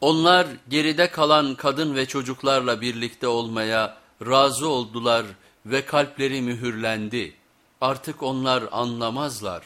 Onlar geride kalan kadın ve çocuklarla birlikte olmaya razı oldular ve kalpleri mühürlendi. Artık onlar anlamazlar.